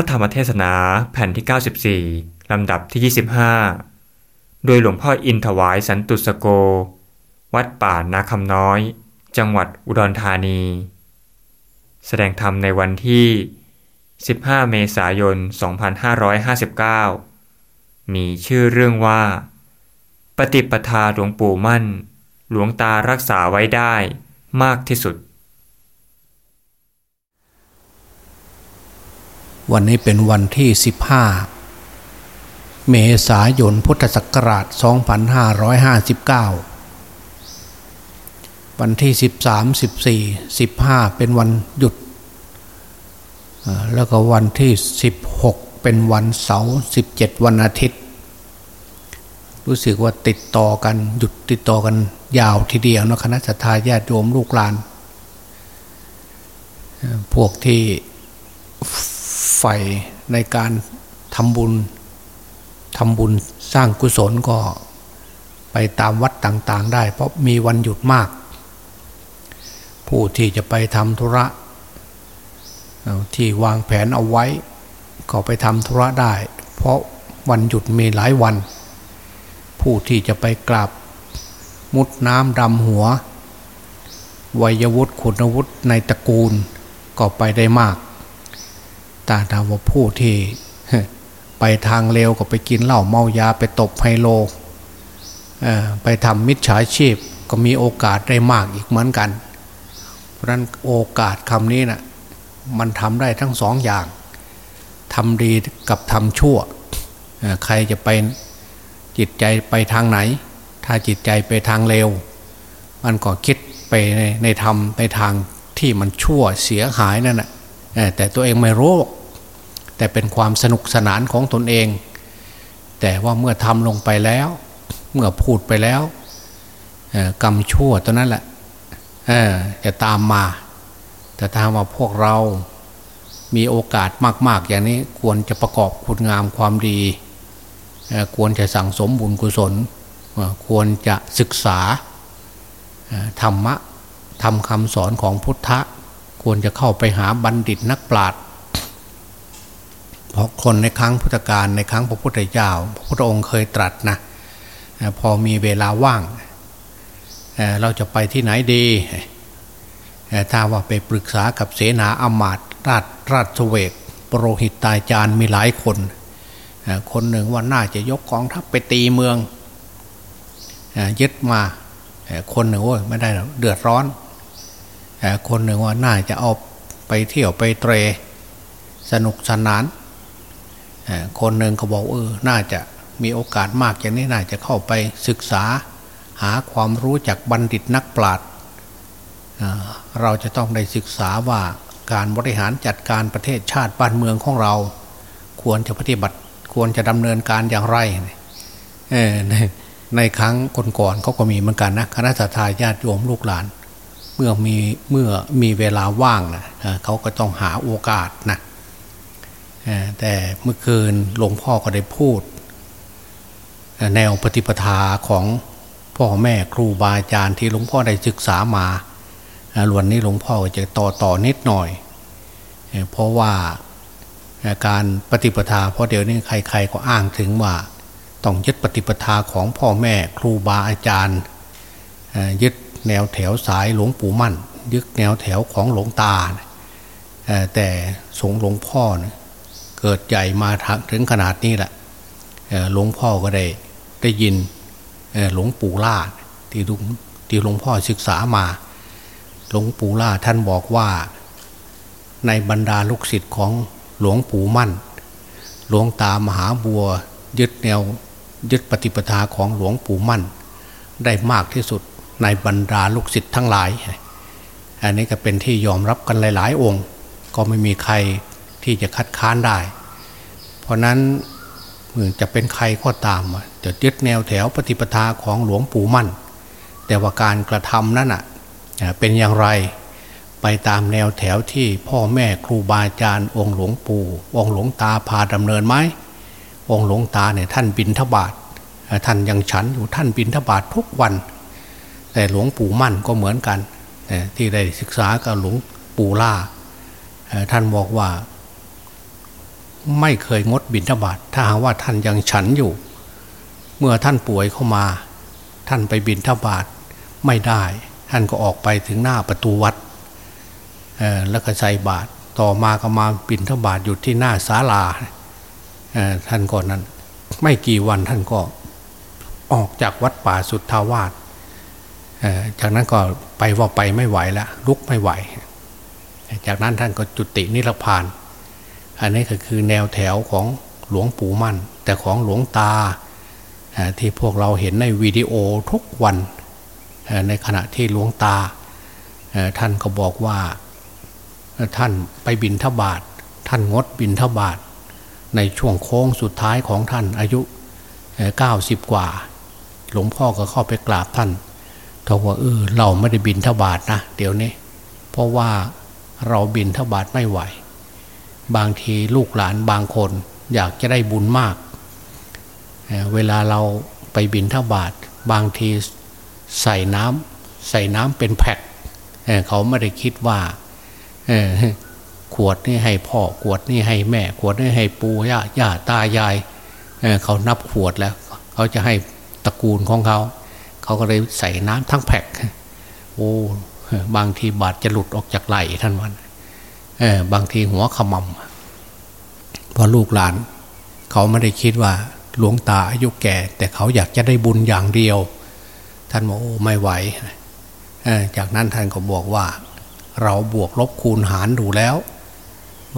ระธรรมเทศนาแผ่นที่ 94 ลำดับที่ 25 โดยหลวงพ่ออินถวายสันตุสโก วัดป่านาคำน้อย จังหวัดอุดรธานี แสดงธรรมในวันที่ 15 เมษายน 2559 มีชื่อเรื่องว่า ปฏิปทาหลวงปู่มั่น หลวงตารักษาไว้ได้มากที่สุด วันนี้เป็นวันที่ 15 เมษายนพุทธศักราช 2559 วันที่ 13 14 15 เป็นวันหยุด แล้วก็วันที่ 16 เป็นวันเสาร์17 วันอาทิตย์ รู้สึกว่าติดต่อกันหยุดติดต่อกันยาวทีเดียวนะคณะสัตยาติโยมลูกหลาน พวกที่ ใฝ่ในการทำบุญทำบุญสร้างกุศลก็ไปตามวัดต่างๆ ได้ เพราะมีวันหยุดมาก ผู้ที่จะไปทำธุระที่วางแผนเอาไว้ ก็ไปทำธุระได้ เพราะวันหยุดมีหลายวัน ผู้ที่จะไปกราบมุดน้ำดำหัววัยวุฒิคุณวุฒิในตระกูลก็ไปได้มาก ตาดาวผู้ที่ไปทางเร็วก็ไปกินเหล้าเมายาไปตบไฮโลไปทำมิจฉาชีพก็มีโอกาสได้มากอีกเหมือนกัน เพราะนั้นโอกาสคำนี้นะ่ะมันทำได้ทั้งสองอย่างทำดีกับทำชั่ว ใครจะไปจิตใจไปทางไหน ถ้าจิตใจไปทางเร็วมันก็คิดไปในในทำในทางที่มันชั่วเสียหายนั่นแหะแต่ตัวเองไม่รู้ แต่เป็นความสนุกสนานของตนเอง แต่ว่าเมื่อทำลงไปแล้ว เมื่อพูดไปแล้วกรรมชั่วตัวนั้นแหละจะตามมา แต่ถ้าว่าพวกเรามีโอกาสมาก ๆ อย่างนี้ควรจะประกอบคุณงามความดี ควรจะสั่งสมบุญกุศล ควรจะศึกษาธรรมะทำคำสอนของพุทธะ ควรจะเข้าไปหาบัณฑิตนักปราชญ์ เพราะคนในครั้งพุทธกาลในครั้งพระพุทธเจ้า พระพุทธองค์เคยตรัสนะพอมีเวลาว่างเราจะไปที่ไหนดี ถ้าว่าไปปรึกษากับเสนาอมาตราชราชเวกปรโรหิตตายจารย์มีหลายคน คนหนึ่งว่าน่าจะยกกองทัพไปตีเมืองยึดมาคนหนึ่งว่าไม่ได้เดือดร้อน คนหนึ่งว่าน่าจะเอาไปเที่ยวไปเตร สนุกสนาน คนหนึ่งก็บอกเออน่าจะมีโอกาสมากอย่างนี้น่าจะเข้าไปศึกษา หาความรู้จากบัณฑิตนักปราชญ์เราจะต้องได้ศึกษาว่าการบริหารจัดการประเทศชาติบ้านเมืองของเรา ควรจะปฏิบัติควรจะดำเนินการอย่างไรในในครั้งก่อนๆเขาก็มีเหมือนกันนะคณะทาญาติโยมลูกหลาน เมื่อมีเมื่อมีเวลาว่างนะเขาก็ต้องหาโอกาสนะ แต่เมื่อคืนหลวงพ่อก็ได้พูด แนวปฏิปทาของพ่อแม่ครูบาอาจารย์ที่หลวงพ่อได้ศึกษามาล้วนนี้หลวงพ่อจะต่อต่อนิดหน่อย เพราะว่าการปฏิปทาเพราะเดี๋ยวนี้ใคร ๆ ก็อ้างถึงว่าต้องยึดปฏิปทาของพ่อแม่ครูบาอาจารย์ยึดแนวแถวสายหลวงปู่มั่น ยึดแนวแถวของหลวงตาแต่สงหลวงพ่อนะ เกิดใหญ่มาถึงขนาดนี้แหละหลวงพ่อก็ได้ได้ยินหลวงปู่ล่าที่ลุงที่หลวงพ่อศึกษามา หลวงปู่ล่าท่านบอกว่า ในบรรดาลูกศิษย์ของหลวงปู่มั่น หลวงตามหาบัวยึดแนวยึดปฏิปทาของหลวงปู่มั่น ได้มากที่สุดในบรรดาลูกศิษย์ทั้งหลาย อันนี้ก็เป็นที่ยอมรับกันหลาย ๆ องค์ ก็ไม่มีใคร ที่จะคัดค้านได้ เพราะนั้นจะเป็นใครก็ตาม จะยึดแนวแถวปฏิปทาของหลวงปู่มั่น แต่ว่าการกระทำนั้นอะเป็นอย่างไรไปตามแนวแถวที่พ่อแม่ครูบาอาจารย์องค์หลวงปู่องค์หลวงตาพาดำเนินไหมองค์หลวงตาเนี่ยท่านบินทบาทท่านยังฉันอยู่ท่านบินทบาททุกวัน แต่หลวงปู่มั่นก็เหมือนกันที่ได้ศึกษากับหลวงปู่ล่าท่านบอกว่า ไม่เคยงดบิณฑบาตถ้าหากว่าท่านยังฉันอยู่ เมื่อท่านป่วยเข้ามา ท่านไปบิณฑบาตไม่ได้ ท่านก็ออกไปถึงหน้าประตูวัดแล้วก็ใส่บาตรต่อมาก็มาบิณฑบาตอยู่ที่หน้าศาลาท่านก่อนนั้น ไม่กี่วันท่านก็ออกจากวัดป่าสุทธาวาสจากนั้นก็ไปว่าไปไม่ไหวแล้วลุกไม่ไหว จากนั้นท่านก็จุตินิพพาน อันนี้ก็คือแนวแถวของหลวงปู่มั่น แต่ของหลวงตาที่พวกเราเห็นในวิดีโอทุกวันในขณะที่หลวงตา ท่านก็บอกว่าท่านไปบินทบาทท่านงดบินทบาทในช่วงโค้งสุดท้ายของท่านอายุเก้าสิบกว่า หลวงพ่อก็เข้าไปกราบท่านเขาว่าเออเราไม่ได้บินทบาทนะ เดี๋ยวนี้ เพราะว่าเราบินทบาทไม่ไหว บางทีลูกหลานบางคน อยากจะได้บุญมากเเวลาเราไปบินทบาทบางทีใส่น้ำใส่น้ำเป็นแพ็คเเขาไม่ได้คิดว่าขวดนี่ให้พ่อขวดนี่ให้แม่ ขวดนี่ให้ปู่ย่าย่าตายายเเขานับขวดแล้ว เขาจะให้ตระกูลของเขา เขาก็เลยใส่น้ำทั้งแพ็คโอ้บางทีบาดจะหลุดออกจากไหล่ท่านวัน บางทีหัวขมำพอลูกหลาน เขาไม่ได้คิดว่าหลวงตาอายุแก่ แต่เขาอยากจะได้บุญอย่างเดียว ท่านบอกโอ้ไม่ไหวจากนั้นท่านก็บอกว่า เราบวกลบคูณหารดูแล้ว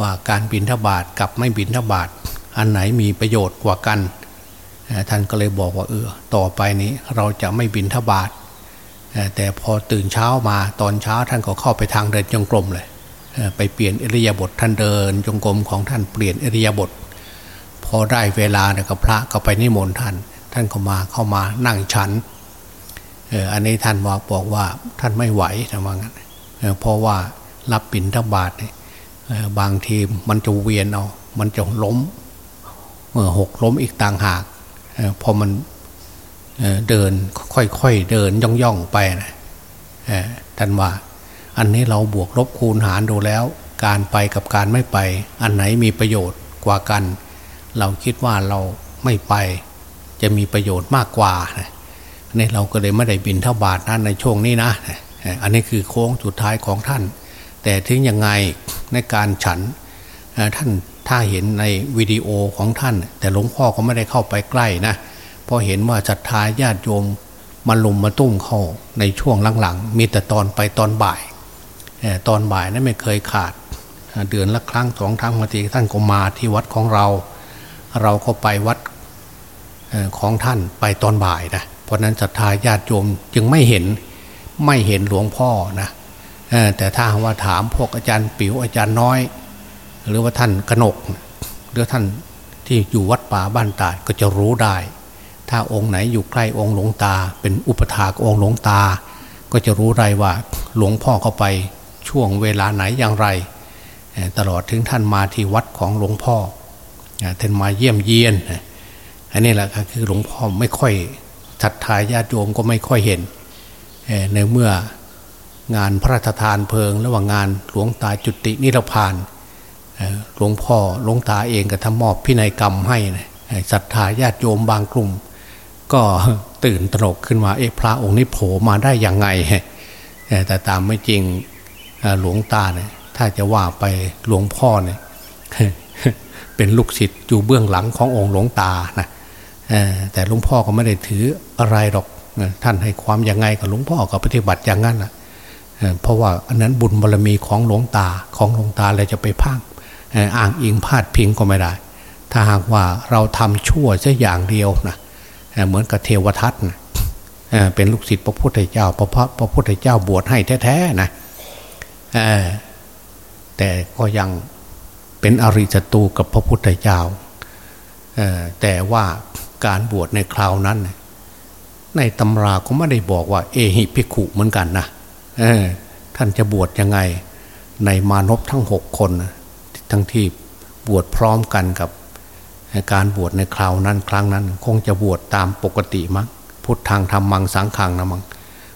ว่าการบินทบาทกับไม่บินทบาทอันไหนมีประโยชน์กว่ากันท่านก็เลยบอกว่าเออต่อไปนี้เราจะไม่บินทบาทแต่พอตื่นเช้ามาตอนเช้าท่านก็เข้าไปทางเดินจงกรมเลย ไปเปลี่ยนอริยบทท่านเดิน จงกรมของท่านเปลี่ยนอริยบทพอได้เวลาเนี่ยกับพระก็ไปนิมนต์ท่าน ท่านก็มาเข้ามานั่งฉันอันนี้ท่านว่าบอกว่าท่านไม่ไหวนะว่างั้นเพราะว่ารับปิ่นทบาทบางทีมันจะเวียนเอามันจะล้มเมื่อหกล้มอีกต่างหากพอมันเดินค่อยๆเดินย่องๆไปนะท่านว่า อันนี้เราบวกลบคูณหารดูแล้ว การไปกับการไม่ไป อันไหนมีประโยชน์กว่ากัน เราคิดว่าเราไม่ไป จะมีประโยชน์มากกว่านี่เราก็เลยไม่ได้บินเท่าบาทนั้นในช่วงนี้นะ อันนี้คือโค้งสุดท้ายของท่าน แต่ถึงยังไงในการฉันท่านถ้าเห็นในวิดีโอของท่าน แต่หลวงพ่อก็ไม่ได้เข้าไปใกล้นะเพราะเห็นว่าศรัทธาญาติโยมมาลุมมาตุ้มเข้าในช่วงหลังๆ มีแต่ตอนไปตอนบ่าย ตอนบ่ายนั้นไม่เคยขาด เดือนละครั้งสองครั้งบางทีท่านก็มาที่วัดของเรา เราก็ไปวัดของท่านไปตอนบ่ายนะเพราะนั้นศรัทธาญาติโยมจึงไม่เห็นไม่เห็นหลวงพ่อนะแต่ถ้าว่าถามพวกอาจารย์ปิ๋วอาจารย์น้อย หรือว่าท่านกนก หรือท่านที่อยู่วัดป่าบ้านตาดก็จะรู้ได้ ถ้าองค์ไหนอยู่ใกล้องค์หลวงตา เป็นอุปถากองค์หลวงตา ก็จะรู้ได้ว่าหลวงพ่อเข้าไป ช่วงเวลาไหนอย่างไร ตลอดถึงท่านมาที่วัดของหลวงพ่อท่านมาเยี่ยมเยียนอันนี้แหละคือหลวงพ่อไม่ค่อยศรัทธาญาติโยมก็ไม่ค่อยเห็นในเมื่องานพระราชทานเพลิง ระหว่างงานหลวงตาจุตินิรพานหลวงพ่อหลวงตาเองก็ทำมอบพินัยกรรมให้ศรัทธาญาติโยมบางกลุ่ม ก็ตื่นตระหนกขึ้นมาเอ๊ะพระองค์นี้โผล่มาได้ยังไงแต่ตามไม่จริง หลวงตาเนี่ย ถ้าจะว่าไปหลวงพ่อเนี่ย เป็นลูกศิษย์อยู่เบื้องหลังขององค์หลวงตานะแต่หลวงพ่อก็ไม่ได้ถืออะไรหรอกท่านให้ความยังไงกับหลวงพ่อก็ปฏิบัติอย่างนั้นนะเพราะว่าอันนั้นบุญบารรมีของหลวงตาของหลวงตาอะไรจะไปพังอ้างอิงพาดพิงก็ไม่ได้ ถ้าหากว่าเราทำชั่วแค่อย่างเดียวนะเหมือนกับเทวทัตนะเป็นลูกศิษย์พระพุทธเจ้าพระพระพุทธเจ้าบวชให้แท้ๆนะ แต่ก็ยังเป็นอริจตูกับพระพุทธเจ้าแต่ว่าการบวชในคราวนั้น ในตำราก็ไม่ได้บอกว่า เอหิพิขุเหมือนกันนะท่านจะบวชยังไง ในมานพทั้งหกคนทั้งที่บวชพร้อมกันกับการบวชในคราวนั้น ครั้งนั้น คงจะบวชตามปกติมั้งพุทธทางธรรมังสังขังนะมั้ง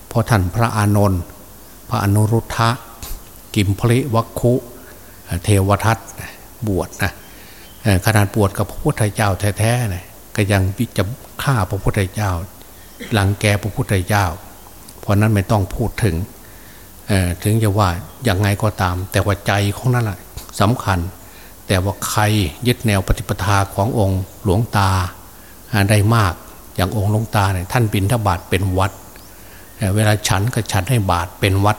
เพราะท่านพระอานนท์พระอนุรุทธะ กิมพลิวัคคุเทวทัตบวชนะขนาดปวดกับพระพุทธเจ้าแท้ๆเนี่ยก็ยังจะฆ่าพระพุทธเจ้า หลังแกพระพุทธเจ้า เพราะนั้นไม่ต้องพูดถึงถึงจะว่าอย่างไงก็ตาม แต่ว่าใจของนั่นแหละสำคัญ แต่ว่าใครยึดแนวปฏิปทาขององค์หลวงตาได้มากอย่างองค์หลวงตาเนี่ยท่านบินทบาทเป็นวัด เวลาฉันก็ฉันให้บาทเป็นวัด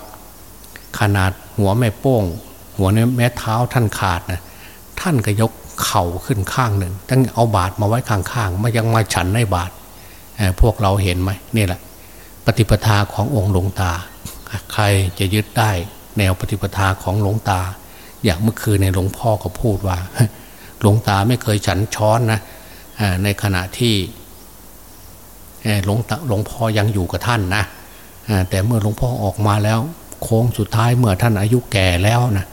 ขนาดหัวแม่โป้ง หัวแม่เท้าท่านขาดนะท่านก็ยกเข่าขึ้นข้างหนึ่งตั้งเอาบาทมาไว้ข้างๆมายังมาฉันในบาทพวกเราเห็นไหมนี่แหละ ปฏิปทาขององค์หลวงตา ใครจะยึดได้แนวปฏิปทาของหลวงตา อย่างเมื่อคืนในหลวงพ่อก็พูดว่า หลวงตาไม่เคยฉันช้อนนะในขณะที่หลวงหลวงพ่อยังอยู่กับท่านนะแต่เมื่อหลวงพ่อออกมาแล้ว โค้งสุดท้ายเมื่อท่านอายุแก่แล้วนะ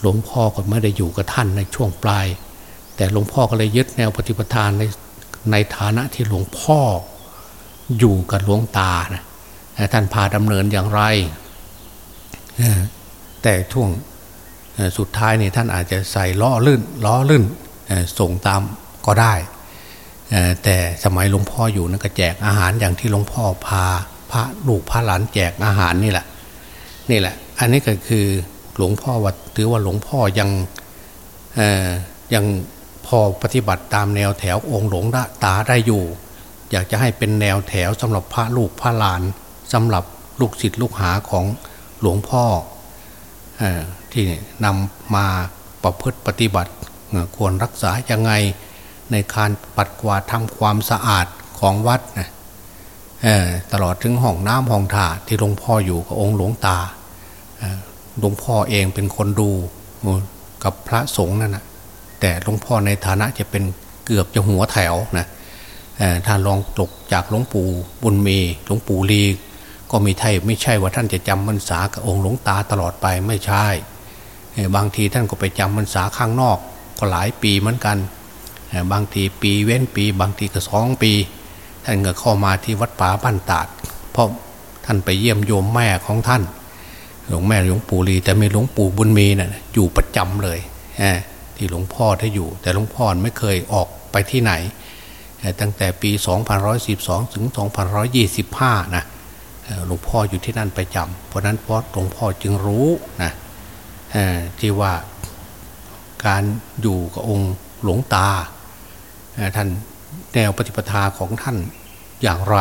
หลวงพ่อก็ไม่ได้อยู่กับท่านในช่วงปลาย แต่หลวงพ่อก็เลยยึดแนวปฏิปทานในในฐานะที่หลวงพ่ออยู่กับหลวงตานะท่านพาดำเนินอย่างไรแต่ช่วงสุดท้ายนี่ท่านอาจจะใส่ล้อลื่นล้อลื่นส่งตามก็ได้ แต่สมัยหลวงพ่ออยู่นั่นก็แจกอาหารอย่างที่หลวงพ่อพาพระลูกพระหลานแจกอาหารนี่แหละ นี่แหละ อันนี้ก็คือหลวงพ่อว่าถือว่าหลวงพ่อยังยังพอปฏิบัติตามแนวแถวองค์หลวงตาได้อยู่ อยากจะให้เป็นแนวแถวสำหรับพระลูกพระหลานสำหรับลูกศิษย์ลูกหาของหลวงพ่อที่นำมาประพฤติปฏิบัติควรรักษายังไงในการปัดกวาดทำความสะอาดของวัดนะตลอดถึงห้องน้ำห้องถ่าที่หลวงพ่ออยู่กับองค์หลวงตา หลวงพ่อเองเป็นคนดูกับพระสงฆ์นั่นนะแต่หลวงพ่อในฐานะจะเป็นเกือบจะหัวแถวนะถ้าลองตกจากหลวงปู่บุญมีหลวงปู่ลีก็มีไทยไม่ใช่ว่าท่านจะจำพรรษากับองค์หลวงตาตลอดไปไม่ใช่ บางทีท่านก็ไปจำพรรษาข้างนอก ก็หลายปีเหมือนกัน บางทีปีเว้นปี บางทีก็สองปี ท่านก็เข้ามาที่วัดป่าบ้านตาด เพราะท่านไปเยี่ยมโยมแม่ของท่าน หลวงแม่หลวงปู่ลีแต่มีหลวงปู่บุญมีนะ่ะอยู่ประจำเลยที่หลวงพ่อท่าอยู่ แต่หลวงพ่อไม่เคยออกไปที่ไหน ตั้งแต่ปี2512 ถึง2525 นะหลวงพ่ออยู่ที่นั่นประจำเพราะนั้นเพราะหลวงพ่อจึงรู้นะที่ว่าการอยู่กับองค์หลวงตาท่านแนวปฏิปทาของท่านอย่างไร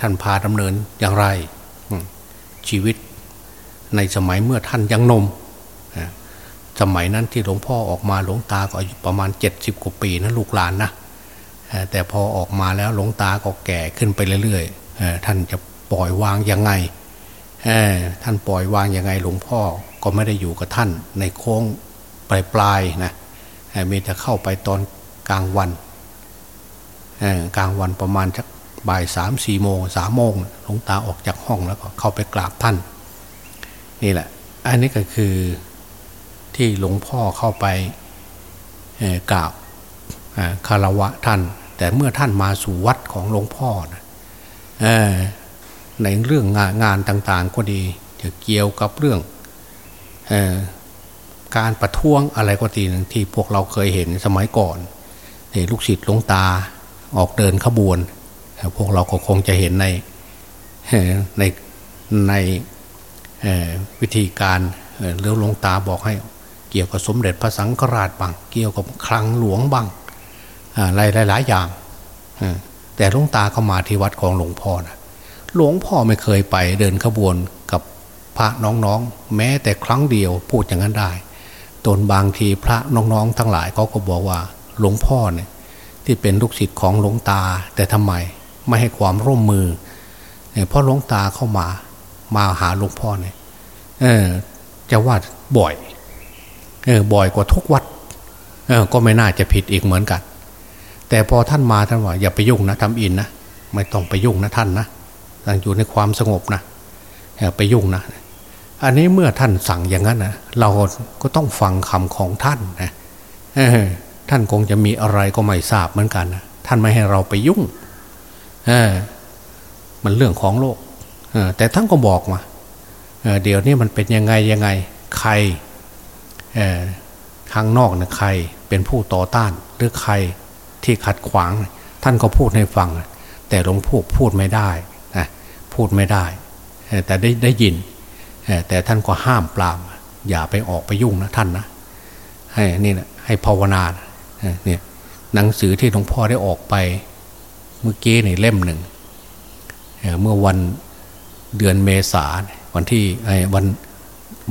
ท่านพาดำเนินอย่างไร ชีวิตในสมัยเมื่อท่านยังนม สมัยนั้นที่หลวงพ่อออกมาหลวงตาก็อายุประมาณ 70 กว่าปีนะลูกหลานนะแต่พอออกมาแล้วหลวงตาก็แก่ขึ้นไปเรื่อยๆท่านจะปล่อยวางยังไงท่านปล่อยวางยังไงหลวงพ่อก็ไม่ได้อยู่กับท่านในโค้งปลายๆนะมีแต่เข้าไปตอนกลางวันกลางวันประมาณสัก บ่ายสามสี่โมงสามโมงหลวงตาออกจากห้องแล้วก็เข้าไปกราบท่าน นี่แหละ อันนี้ก็คือที่หลวงพ่อเข้าไปกราบคารวะท่าน แต่เมื่อท่านมาสู่วัดของหลวงพ่อนะในเรื่องงานงานต่างๆก็ดีจะเกี่ยวกับเรื่องการประท้วงอะไรก็ตีที่พวกเราเคยเห็นสมัยก่อนนี่ลูกศิษย์หลวงตาออกเดินขบวน พวกเราก็คงจะเห็นในในในวิธีการเรือหลงตาบอกให้เกี่ยวกับสมเด็จพระสังฆราชบางเกี่ยวกับคลังหลวงบางอะไรหลาย ๆ อย่างแต่หลวงตาเข้ามาที่วัดของหลวงพ่อนะหลวงพ่อไม่เคยไปเดินขบวนกับพระน้องๆ แม้แต่ครั้งเดียวพูดอย่างนั้นได้ตนบางทีพระน้องๆ ทั้งหลายเขาก็บอกว่าหลวงพ่อเนี่ยที่เป็นลูกศิษย์ของหลวงตาแต่ทำไม ไม่ให้ความร่วมมือเนี่ยพราะหลวงตาเข้ามามาหาหลวงพ่อเนี่ยเออจะว่าบ่อยเออบ่อยกว่าทุกวัดเออก็ไม่น่าจะผิดอีกเหมือนกัน แต่พอท่านมาท่านว่าอย่าไปยุ่งนะทำอินนะไม่ต้องไปยุ่งนะท่านนะตั้งอยู่ในความสงบนะอย่าไปยุ่งนะ อันนี้เมื่อท่านสั่งอย่างนั้นนะเราก็ต้องฟังคำของท่านนะท่านคงจะมีอะไรก็ไม่ทราบเหมือนกันนะท่านไม่ให้เราไปยุ่ง มันเรื่องของโลกแต่ท่านก็บอกมาเดี๋ยวนี้มันเป็นยังไงยังไงใครข้างนอกนะใครเป็นผู้ต่อต้าน หรือใครที่ขัดขวาง ท่านก็พูดให้ฟัง แต่หลวงพ่อพูดไม่ได้นะพูดไม่ได้ แต่ได้ได้ยิน แต่ท่านก็ห้ามปราม อย่าไปออกไปยุ่งนะท่านนะ ให้นี่นะให้ภาวนาเนี่ยหนังสือที่หลวงพ่อได้ออกไป เมื่อกี้ในเล่มหนึ่งเมื่อวันเดือนเมษาวันที่ไอ้วัน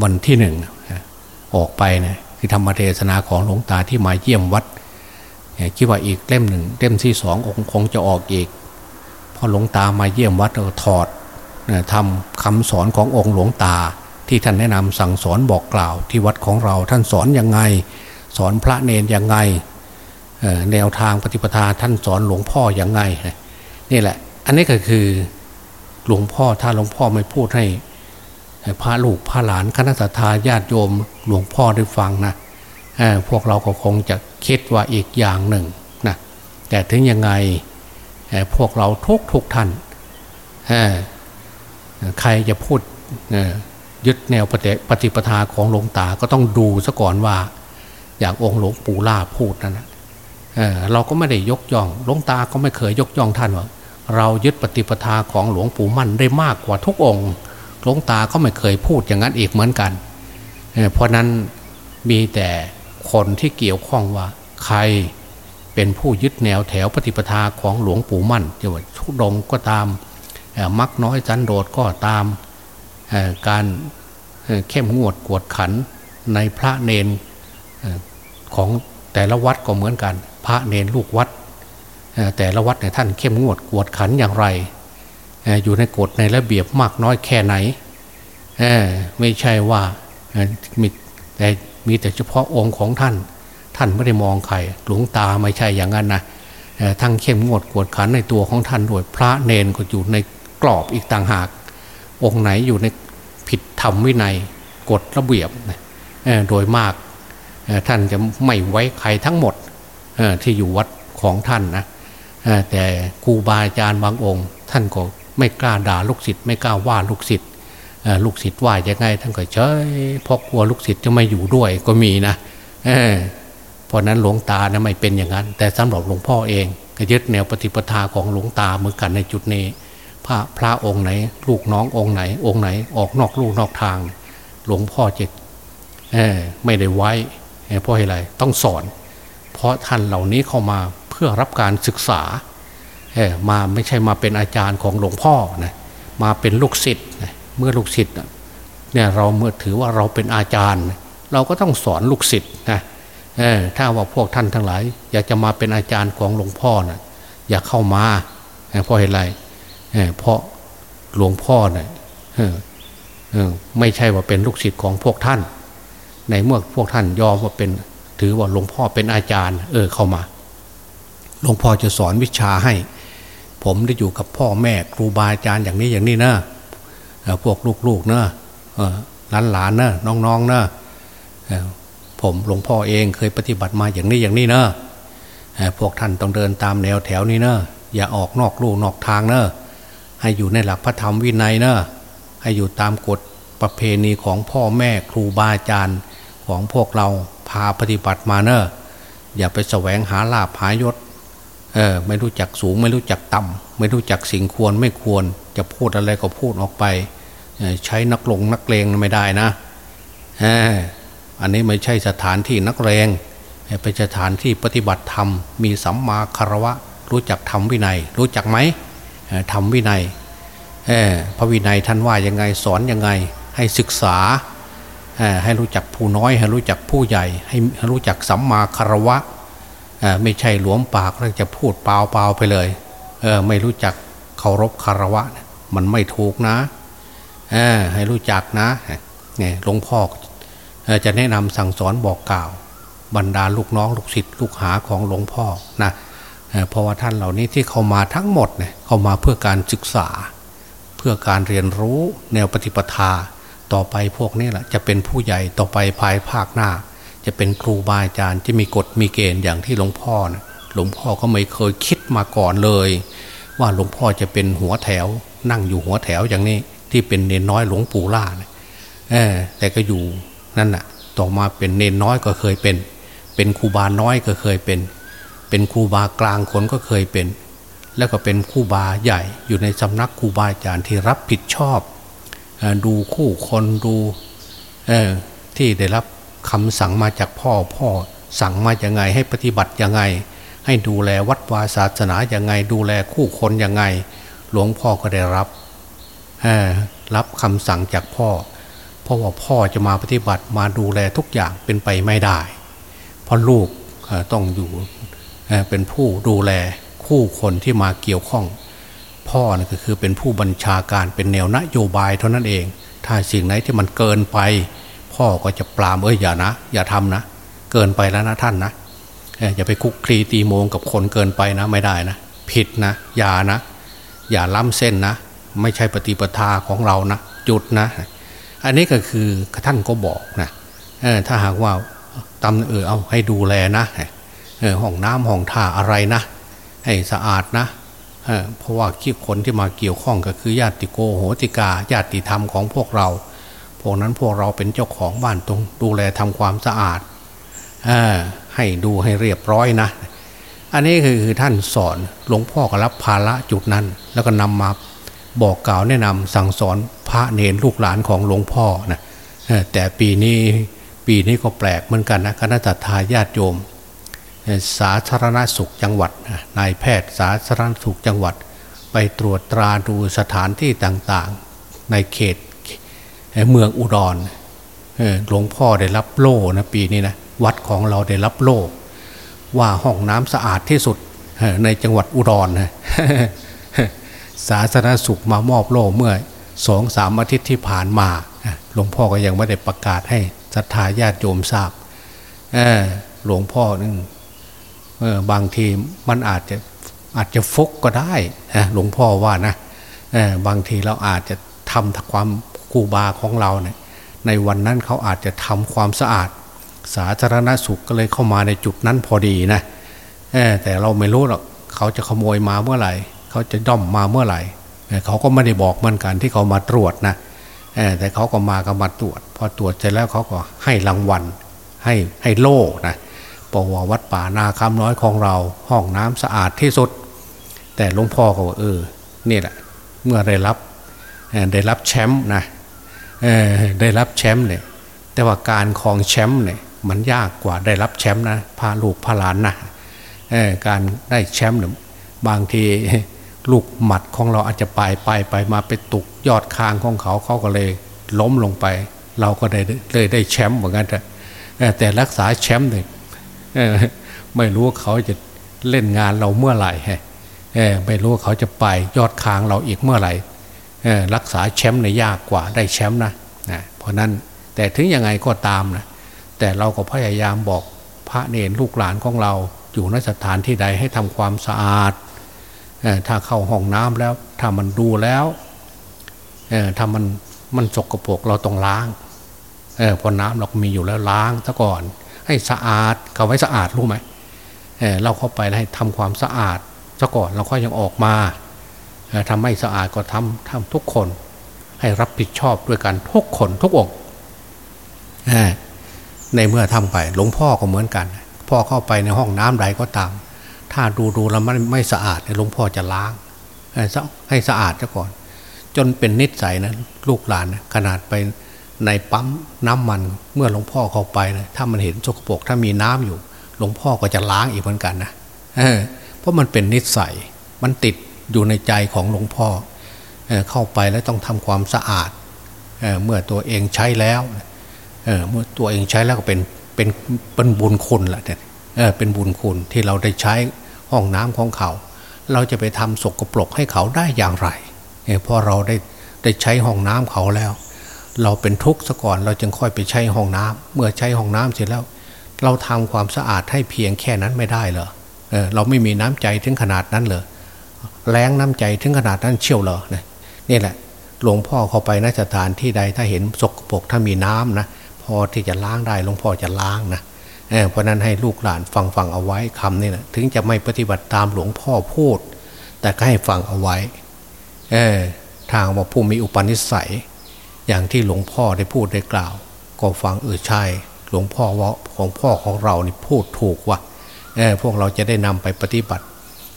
วันที่หนึ่งออกไปนะคือธรรมเทศนาของหลวงตาที่มาเยี่ยมวัดคิดว่าอีกเล่มหนึ่งเล่มที่สององคงจะออกอีกพอหลวงตามาเยี่ยมวัดเราถอดทำคำสอนขององค์หลวงตา ที่ท่านแนะนำสั่งสอนบอกกล่าว ที่วัดของเราท่านสอนยังไง สอนพระเนนยังไง แนวทางปฏิปทาท่านสอนหลวงพ่ออย่างไงนี่แหละ อันนี้ก็คือหลวงพ่อถ้าหลวงพ่อไม่พูดให้พระลูกพระหลานคณะสัตยาญาติโยมหลวงพ่อได้ฟังนะพวกเราก็คงจะคิดว่าอีกอย่างหนึ่งนะแต่ถึงยังไงพวกเราทุกทุกท่านใครจะพูดยึดแนวปฏิปทาของหลวงตาก็ต้องดูซะก่อนว่า อย่างองค์หลวงปู่ล่าพูดนั่นเเราก็ไม่ได้ยกย่องหลวงตาก็ไม่เคยยกย่องท่านว่าเรายึดปฏิปทาของหลวงปู่มั่นได้มากกว่าทุกองค์หลวงตาก็ไม่เคยพูดอย่างนั้นอีกเหมือนกันเพราะนั้นมีแต่คนที่เกี่ยวข้องว่า ใครเป็นผู้ยึดแนวแถวปฏิปทาของหลวงปู่มั่นจะว่าทุดงก็ตามมักน้อยจันโดดก็ตามการเข้มงวดกวดขันในพระเนนของแต่ละวัดก็เหมือนกัน พระเนนลูกวัด แต่ละวัดเนี่ยท่านเข้มงวดกวดขันอย่างไร อยู่ในกฎในระเบียบมากน้อยแค่ไหน ไม่ใช่ว่ามีแต่มีแต่เฉพาะองค์ของท่าน ท่านไม่ได้มองใครหลวงตาไม่ใช่อย่างนั้นนะทั้งเข้มงวดกวดขันในตัวของท่านด้วยพระเนนก็อยู่ในกรอบอีกต่างหาก องค์ไหนอยู่ในผิดธรรมวินัยกฎระเบียบโดยมากท่านจะไม่ไว้ใครทั้งหมด ที่อยู่วัดของท่านนะแต่ครูบาอาจารย์บางองค์ ท่านก็ไม่กล้าด่าลูกศิษย์ไม่กล้าว่าลูกศิษย์ลูกศิษย์ว่ายังไงท่านก็เฉยเพราะกลัวลูกศิษย์จะไม่อยู่ด้วยก็มีนะเพราะนั้นหลวงตานะไม่เป็นอย่างนั้น แต่สำหรับหลวงพ่อเอง ก็ยึดแนวปฏิปทาของหลวงตาเหมือนกันในจุดนี้ พระพระองค์ไหน ลูกน้ององค์ไหน องค์ไหนออกนอกลูกนอกทาง หลวงพ่อจะไม่ได้ไว้เพราะอะไรต้องสอนาะท่านเหล่านี้เข้ามาเพื่อรับการศึกษาเออมาไม่ใช่มาเป็นอาจารย์ของหลวงพ่อนะมาเป็นลูกศิษย์เมื่อลูกศิษย์เนี่ยเราเมื่อถือว่าเราเป็นอาจารย์ เราก็ต้องสอนลูกศิษย์นะเออถ้าว่าพวกท่านทั้งหลาย อยากจะมาเป็นอาจารย์ของหลวงพ่อนะอย่าเข้ามาเพราะอะไรเพราะหลวงพ่อเนะ่ยไม่ใช่ว่าเป็นลูกศิษย์ของพวกท่าน ในเมื่อพวกท่านยอมว่าเป็น ถือว่าหลวงพ่อเป็นอาจารย์ เออเข้ามา หลวงพ่อจะสอนวิชาให้ ผมได้อยู่กับพ่อแม่ครูบาอาจารย์อย่างนี้อย่างนี้นะพวกลูกๆเนะหลานหลานเนะน้องๆเนะผมหลวงพ่อเองเคยปฏิบัติมาอย่างนี้อย่างนี้เนะพวกท่านต้องเดินตามแนวแถวนี้เนะอย่าออกนอกลู่นอกทางเนะให้อยู่ในหลักพระธรรมวินัยเนะให้อยู่ตามกฎประเพณีของพ่อแม่ครูบาอาจารย์ ของพวกเราพาปฏิบัติมาเนอะอย่าไปแสวงหาลาภหายศเออไม่รู้จักสูง ไม่รู้จักต่ำไม่รู้จักสิ่งควรไม่ควรจะพูดอะไรก็พูดออกไป ใช้นักลงนักเลงไม่ได้นะอันนี้ไม่ใช่สถานที่นักเลงเป็นสถานที่ปฏิบัติธรรม มีสัมมาคารวะ รู้จักธรรมวินัย รู้จักไหมธรรมวินัยพระวินัยท่านว่ายังไงสอนยังไง ให้ศึกษา ให้รู้จักผู้น้อย ให้รู้จักผู้ใหญ่ ให้รู้จักสัมมาคารวะไม่ใช่หลวมปากแล้วจะพูดเปล่าเปล่าไปเลยเออไม่รู้จักเคารพคารวะ มันไม่ถูกนะเออให้รู้จักนะเนี่ยหลวงพ่อจะแนะนำสั่งสอนบอกกล่าว บรรดาลูกน้องลูกศิษย์ลูกหาของหลวงพ่อนะเพราะว่าท่านเหล่านี้ที่เขามาทั้งหมดเนี่ยเขามาเพื่อการศึกษา เพื่อการเรียนรู้แนวปฏิปทา ต่อไปพวกนี้แหละจะเป็นผู้ใหญ่ต่อไปภายภาคหน้า จะเป็นครูบาอาจารย์ที่มีกฎมีเกณฑ์อย่างที่หลวงพ่อนะหลวงพ่อก็ไม่เคยคิดมาก่อนเลย ว่าหลวงพ่อจะเป็นหัวแถว นั่งอยู่หัวแถวอย่างนี้ที่เป็นเนนน้อยหลวงปู่ล่านะแต่ก็อยู่นั่นน่ะ ต่อมาเป็นเนนน้อยก็เคยเป็น เป็นครูบาน้อยก็เคยเป็น เป็นครูบากลางคนก็เคยเป็น แล้วก็เป็นครูบาใหญ่อยู่ในสำนักครูบาอาจารย์ที่รับผิดชอบ ดูคู่คนดูที่ได้รับคำสั่งมาจากพ่อพ่อสั่งมาอย่างไงให้ปฏิบัติอยังไง ให้ดูแลวัดวาศาสนาอย่างไง ดูแลคู่คนอยังไง หลวงพ่อก็ได้รับรับคำสั่งจากพ่อ เพราะว่าพ่อจะมาปฏิบัติมาดูแลทุกอย่างเป็นไปไม่ได้ เพราะลูกต้องอยู่เป็นผู้ดูแลคู่คนที่มาเกี่ยวข้อง พ่อนะก็คือเป็นผู้บัญชาการเป็นแนวนโยบายเท่านั้นเอง ถ้าสิ่งไหนที่มันเกินไป พ่อก็จะปรามเอ้ยอย่านะ อย่าทำนะ เกินไปแล้วนะท่านนะอย่าไปคุกคลีตีโมงกับคนเกินไปนะไม่ได้นะ ผิดนะ อย่านะ อย่าล้ำเส้นนะ ไม่ใช่ปฏิปทาของเรานะจุดนะ อันนี้ก็คือท่านก็บอกนะถ้าหากว่าตำเออเอาให้ดูแลนะห้องน้ำห้องท่าอะไรนะ ให้สะอาดนะ เพราะว่าคิดคนที่มาเกี่ยวข้องก็คือญาติโกโหติกาญาติธรรมของพวกเรา พวกนั้นพวกเราเป็นเจ้าของบ้านตรงดูแลทำความสะอาดให้ดูให้เรียบร้อยนะ อันนี้คือท่านสอนหลวงพ่อก็รับภาระจุดนั้น แล้วก็นำมาบอกกล่าวแนะนำสั่งสอนพระเนรลูกหลานของหลวงพ่อนะแต่ปีนี้ปีนี้ก็แปลกเหมือนกันนะคณะทาญาติโยม สาธารณสุขจังหวัดนายแพทย์สาธารณสุขจังหวัด ไปตรวจตราดูสถานที่ต่างๆ ในเขตเมืองอุดรหลวงพ่อได้รับโล่นะปีนี้นะวัดของเราได้รับโล่ว่าห้องน้ำสะอาดที่สุดในจังหวัดอุดรนะสาธารณสุขมามอบโล่เมื่อสองสามอาทิตย์ที่ผ่านมาหลวงพ่อก็ยังไม่ได้ประกาศให้ศรัทธาญาติโยมทราบหลวงพ่อนึง บางทีมันอาจจะอาจจะฟกก็ได้หลวงพ่อว่านะบางทีเราอาจจะทำความกูบาของเราเนี่ยในวันนั้นเขาอาจจะทำความสะอาด สาธารณสุขก็เลยเข้ามาในจุดนั้นพอดีนะแต่เราไม่รู้หรอกเขาจะขโมยมาเมื่อไหร่ เขาจะด้อมมาเมื่อไหร่เขาก็ไม่ได้บอกเหมือนกันที่เขามาตรวจนะแต่เขาก็มาก็มาตรวจ พอตรวจเสร็จแล้วเขาก็ให้รางวัลให้ให้โล่นะ บอกว่าวัดป่านาคำน้อยของเรา ห้องน้ำสะอาดที่สุด แต่หลวงพ่อก็ว่าเออนี่แหละเมื่อได้รับได้รับแชมป์นะได้รับแชมป์เนี่ยแต่ว่าการครองแชมป์เนี่ยมันยากกว่าได้รับแชมป์นะพาลูกพาหลานนะการได้แชมป์เนี่ยบางทีลูกหมัดของเราอาจจะไปไปไปมาไปตุกยอดคางของเขาเขาก็เลยล้มลงไป เราก็ได้เลยได้แชมป์เหมือนกันแต่แต่รักษาแชมป์เนี่ย ไม่รู้ว่าเขาจะเล่นงานเราเมื่อไหร่ไม่รู้ว่าเขาจะไปยอดค้างเราอีกเมื่อไหร่รักษาแชมป์ในยากกว่าได้แชมป์นะนะเพราะนั้นแต่ถึงยังไงก็ตามนะแต่เราก็พยายามบอกพระเนรลูกหลานของเราอยู่ในสถานที่ใดให้ทำความสะอาดถ้าเข้าห้องน้ำแล้ว ถ้ามันดูแล้วถ้ามันมันสกรปรกเราต้องล้างเพราะน้ำเราก็มีอยู่แล้วล้างซะก่อน ให้สะอาดเขาไว้สะอาดรู้ไหมเเราเข้าไปแล้วให้ทำความสะอาดซะก่อนเราค่อยยังออกมาทำให้สะอาดก็ทำทำทุกคน ให้รับผิดชอบด้วยกันทุกคนทุกองในเมื่อทำไปหลวงพ่อก็เหมือนกัน พ่อเข้าไปในห้องน้ำใดก็ตาม ถ้าดูดูแล้วมันไม่สะอาดหลวงพ่อจะล้างให้สะอาดซะก่อน จนเป็นนิสัยนะลูกหลานขนาดไป ในปั๊มน้ำมันเมื่อหลวงพ่อเข้าไปนะถ้ามันเห็นสกปรกถ้ามีน้ำอยู่ หลวงพ่อก็จะล้างอีกเหมือนกันนะเพราะมันเป็นนิสัยมันติดอยู่ในใจของหลวงพ่อเเข้าไปแล้วต้องทำความสะอาดเเมื่อตัวเองใช้แล้วเเมื่อตัวเองใช้แล้วก็เป็นเป็นเป็นบุญคุณแหละเนี่ยเป็นบุญคุณที่เราได้ใช้ห้องน้ำของเขา เราจะไปทำสกปรกให้เขาได้อย่างไร เพราะเราได้ได้ใช้ห้องน้ำเขาแล้ว เราเป็นทุกข์ซะก่อน เราจึงค่อยไปใช้ห้องน้ำเมื่อใช้ห้องน้ำเสร็จแล้ว เราทำความสะอาดให้เพียงแค่นั้นไม่ได้เหรอเเราไม่มีน้ำใจถึงขนาดนั้นเลยแรงน้ำใจถึงขนาดนั้นเชี่ยวเหรอนี่แหละ หลวงพ่อเข้าไปนสถานที่ใดถ้าเห็นสกปรกถ้ามีน้ำนะพอที่จะล้างได้หลวงพ่อจะล้างนะเเพราะนั้นให้ลูกหลานฟังฟังเอาไว้คำนี่นะถึงจะไม่ปฏิบัติตามหลวงพ่อพูด แต่ก็ให้ฟังเอาไว้ เออทางว่าผู้มีอุปนิสัย อย่างที่หลวงพ่อได้พูดได้กล่าว ก็ฟังเออใช่หลวงพ่อว่าของพ่อของเรานี่พูดถูกว่าพวกเราจะได้นำไปปฏิบัติ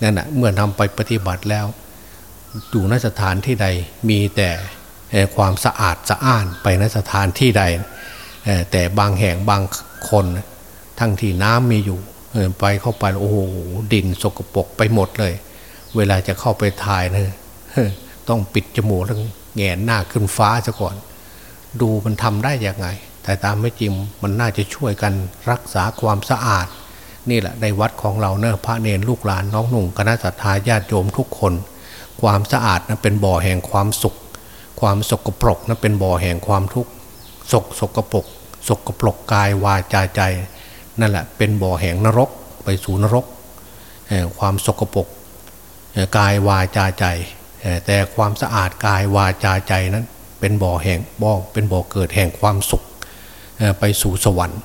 นั่นแหะเมื่อนำไปปฏิบัติแล้วอยู่นสถานที่ใดมีแต่ความสะอาดสะอ้านไปนสถานที่ใด แต่บางแห่งบางคน ทั้งที่น้ำมีอยู่ไปเข้าไปโอ้โหดินสกปรกไปหมดเลย เวลาจะเข้าไปถ่ายนะต้องปิดจมูกแล้ว แงนหน้าขึ้นฟ้าซะก่อน ดูมันทำได้ยังไง แต่ตามไม่จริงมันน่าจะช่วยกันรักษาความสะอาด นี่แหละในวัดของเราเนอะพระเนรลูกหลานน้องหนุ่มคณะสัตยาญาติโยมทุกคน ความสะอาดนะเป็นบ่อแห่งความสุข ความสกปรกนะเป็นบ่อแห่งความทุกข์สกสกปรกสกปรกกายวาจาใจ นั่นแหละเป็นบ่อแห่งนรกไปสู่นรกความสกปรกกายวาจาใจ แต่ความสะอาดกายวาจาใจนั้น เป็นบ่อแห่งบ่อเป็นบ่อเกิดแห่งความสุขไปสู่สวรรค์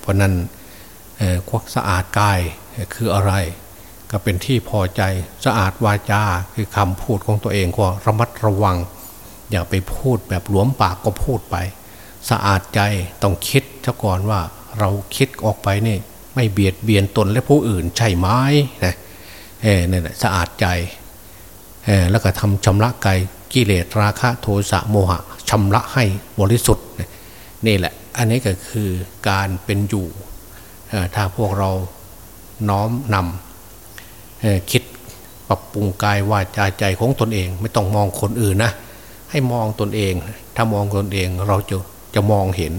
เพราะนั้นความสะอาดกายคืออะไร ก็เป็นที่พอใจสะอาดวาจาคือคำพูดของตัวเองก็ระมัดระวัง อย่าไปพูดแบบหลวมปากก็พูดไป สะอาดใจต้องคิดซะก่อนว่าเราคิดออกไปนี่ไม่เบียดเบียนตนและผู้อื่นใช่ไหมนะเออนี่แหละสะอาดใจ แล้วก็ทำชำระกายกิเลสราคะโทสะโมหะชำระให้บริสุทธิ์นี่แหละ อันนี้ก็คือการเป็นอยู่ถ้าพวกเราน้อมนำคิดปรับปรุงกายวาจาใจของตนเอง ไม่ต้องมองคนอื่นนะ ให้มองตนเอง ถ้ามองตนเองเราจะจะมองเห็น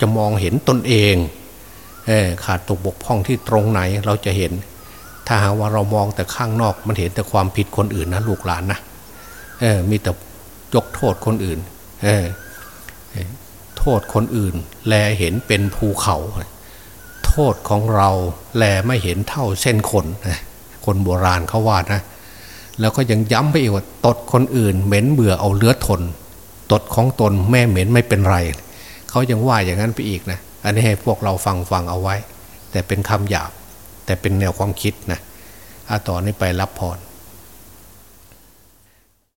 จะมองเห็นตนเองขาดตกบกพร่องที่ตรงไหนเราจะเห็น ถ้าหากว่าเรามองแต่ข้างนอก มันเห็นแต่ความผิดคนอื่นนะลูกหลานนะเออมีแต่ยกโทษคนอื่น เออโทษคนอื่น แลเห็นเป็นภูเขา โทษของเราแลไม่เห็นเท่าเส้นคนคนโบราณเขาว่านะ แล้วก็ยังย้ำไปอีกว่าตดคนอื่น เหม็นเบื่อเอาเลือดทน ตดของตนแม่เหม็นไม่เป็นไรเขายังว่าอย่างนั้นไปอีกนะอันนี้ให้พวกเราฟังฟังเอาไว้ แต่เป็นคำหยาบ แต่เป็นแนวความคิดนะอาต่อนนี้ไปรับพร